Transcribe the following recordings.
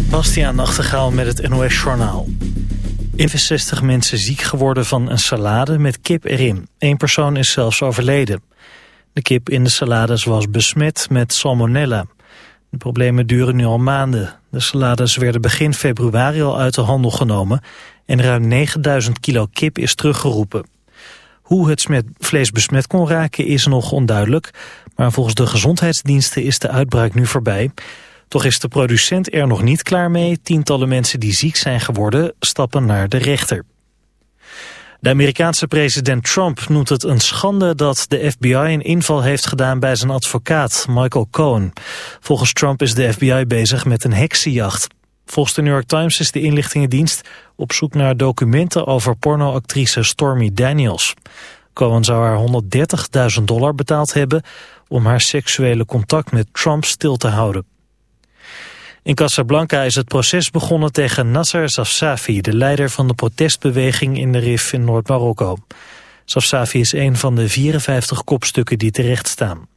Bastiaan Nachtegaal met het NOS Journaal. 61 mensen ziek geworden van een salade met kip erin. Eén persoon is zelfs overleden. De kip in de salades was besmet met salmonella. De problemen duren nu al maanden. De salades werden begin februari al uit de handel genomen... en ruim 9000 kilo kip is teruggeroepen. Hoe het vlees besmet kon raken is nog onduidelijk... maar volgens de gezondheidsdiensten is de uitbraak nu voorbij... Toch is de producent er nog niet klaar mee. Tientallen mensen die ziek zijn geworden stappen naar de rechter. De Amerikaanse president Trump noemt het een schande dat de FBI een inval heeft gedaan bij zijn advocaat Michael Cohen. Volgens Trump is de FBI bezig met een heksenjacht. Volgens de New York Times is de inlichtingendienst op zoek naar documenten over pornoactrice Stormy Daniels. Cohen zou haar 130.000 dollar betaald hebben om haar seksuele contact met Trump stil te houden. In Casablanca is het proces begonnen tegen Nasser Safsafi, de leider van de protestbeweging in de Rif in Noord-Marokko. Safsafi is een van de 54 kopstukken die terecht staan.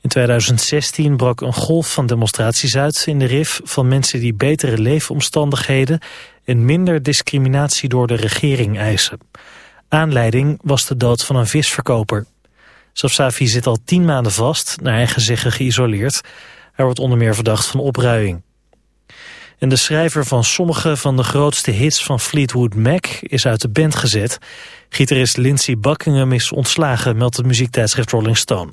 In 2016 brak een golf van demonstraties uit in de RIF van mensen die betere leefomstandigheden en minder discriminatie door de regering eisen. Aanleiding was de dood van een visverkoper. Safsafi zit al tien maanden vast, naar eigen zeggen geïsoleerd. Hij wordt onder meer verdacht van opruiing. En de schrijver van sommige van de grootste hits van Fleetwood Mac is uit de band gezet. Gitarist Lindsey Buckingham is ontslagen, meldt het muziektijdschrift Rolling Stone.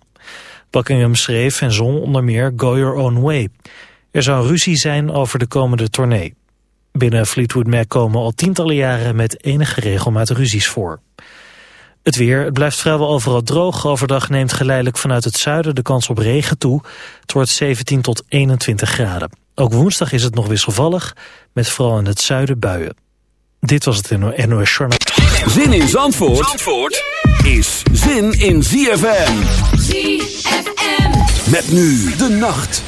Buckingham schreef en zong onder meer Go Your Own Way. Er zou ruzie zijn over de komende tournee. Binnen Fleetwood Mac komen al tientallen jaren met enige regelmaat ruzies voor. Het weer, het blijft vrijwel overal droog. Overdag neemt geleidelijk vanuit het zuiden de kans op regen toe. Het wordt 17 tot 21 graden. Ook woensdag is het nog wisselvallig, met vooral in het zuiden buien. Dit was het NOS Journal. Zin in Zandvoort, Zandvoort is zin in ZFM. ZFM. Met nu de nacht.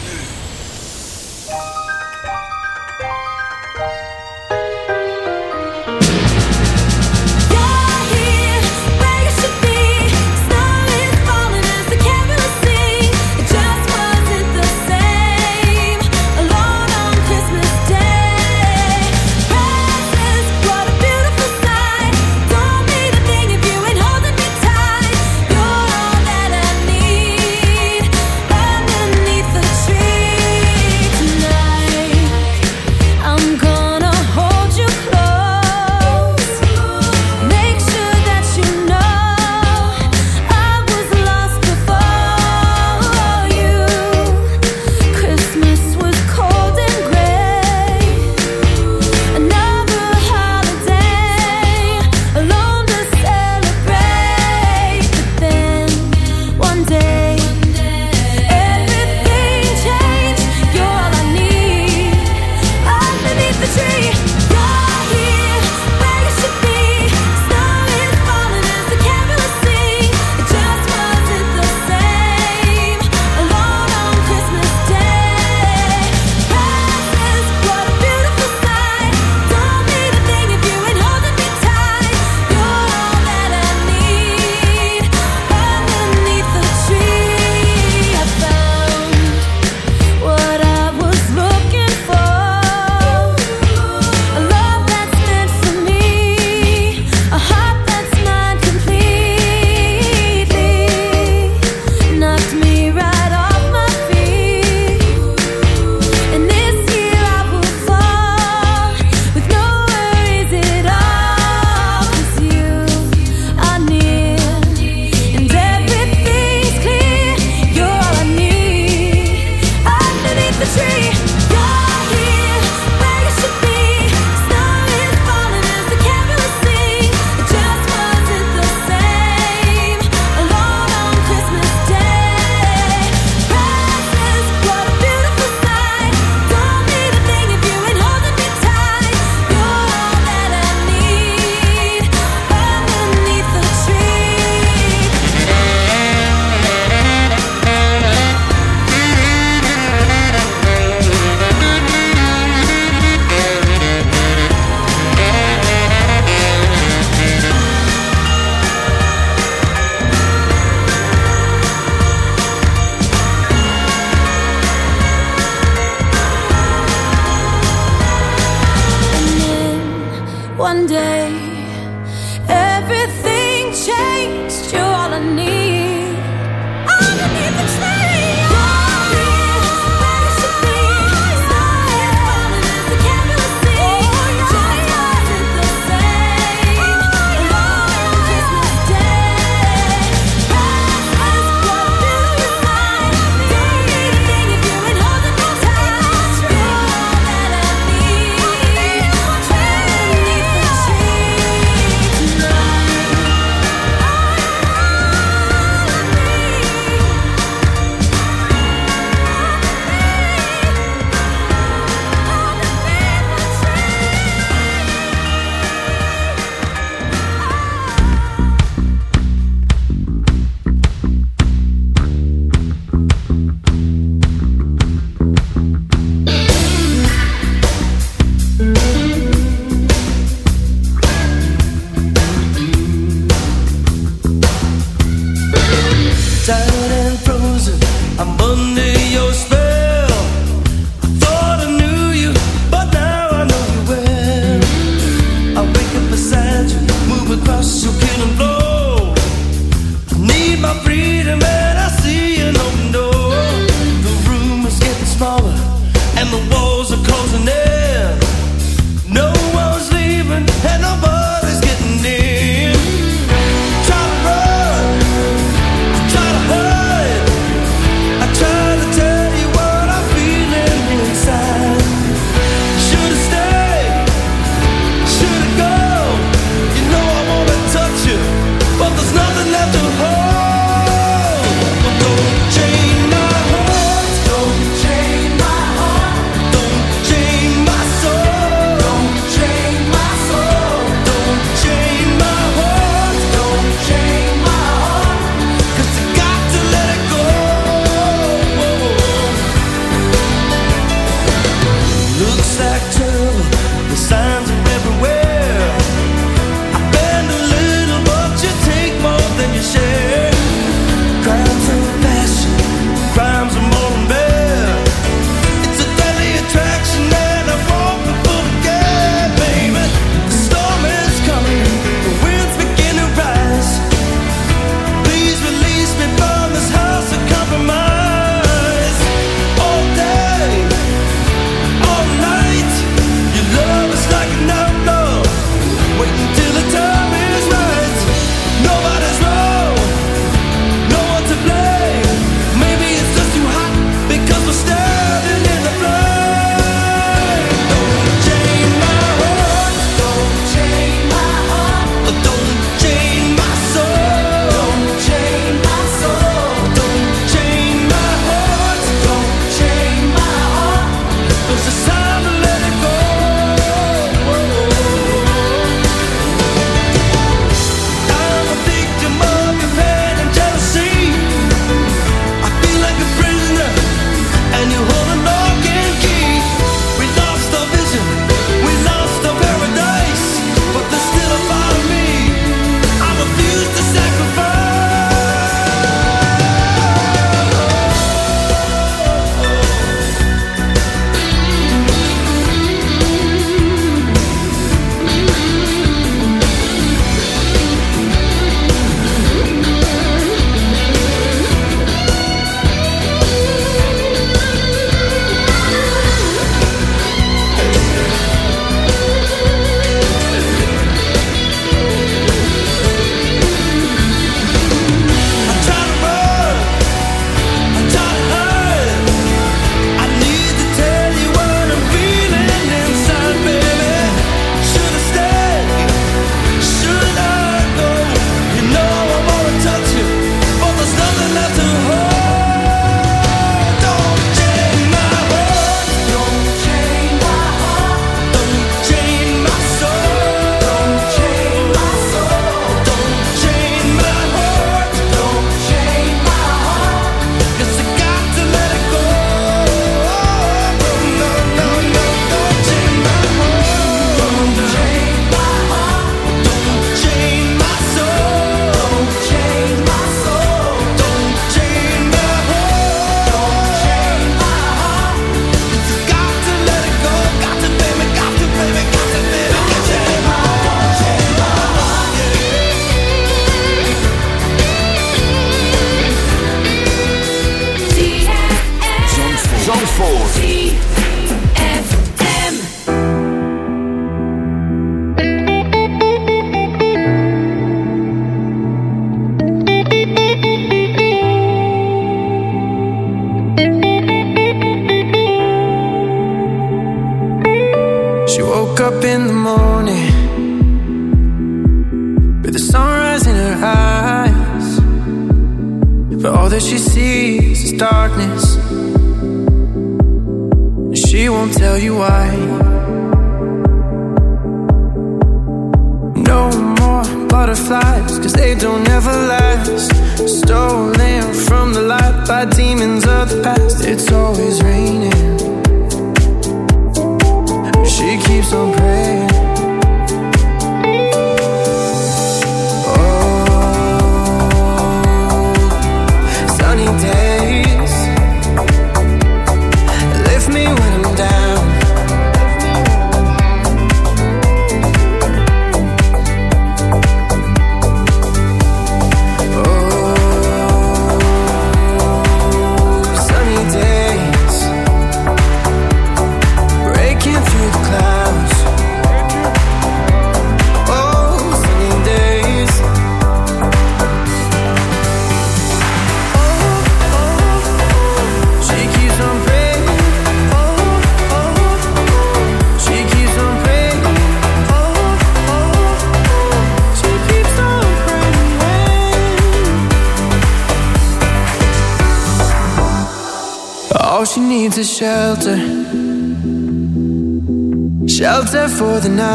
for the night.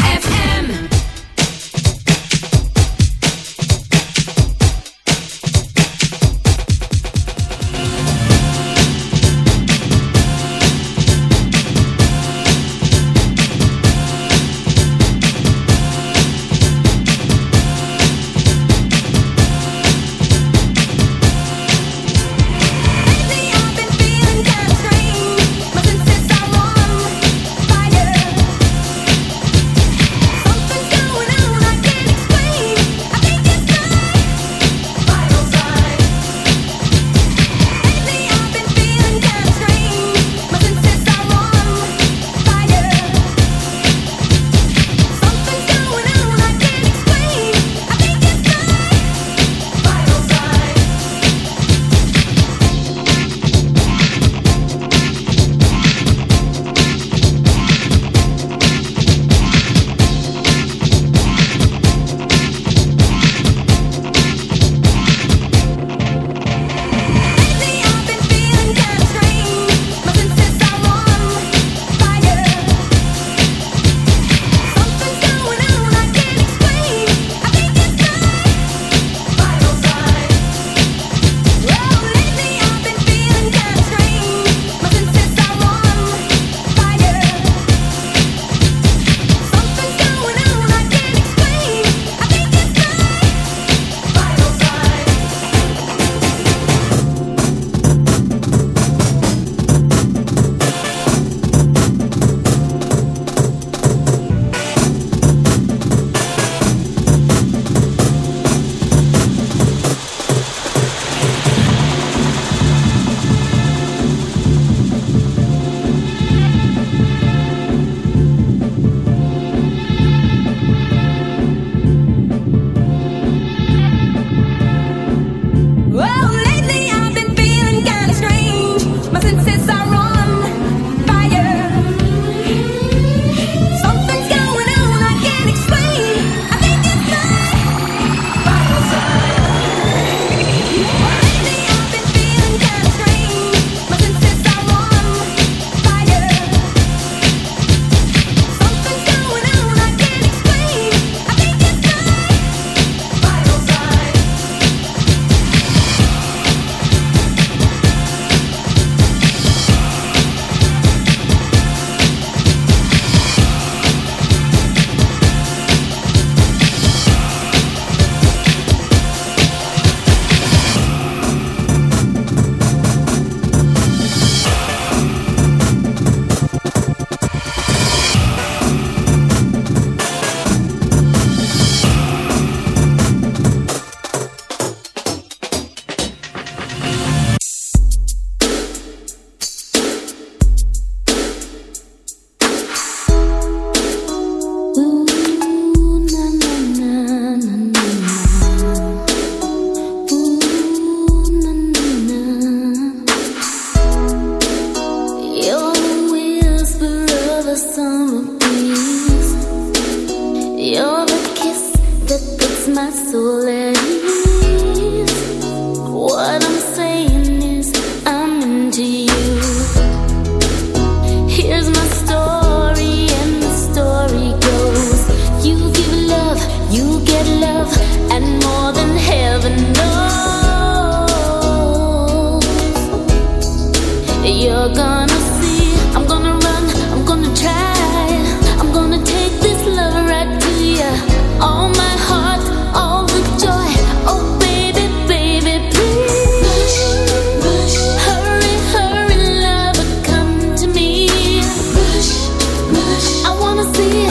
see,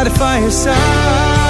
By the fireside.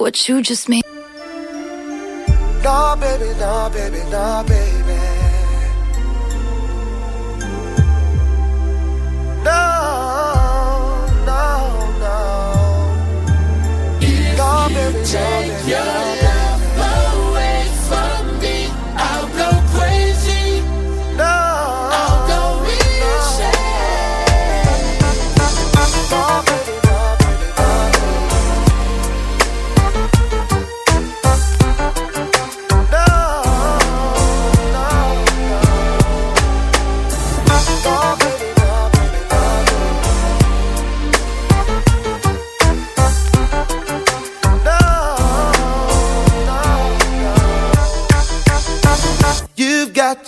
what you just made. Nah, baby, nah, baby, nah, baby. No, no, no. If nah, baby, you take baby, your nah, baby.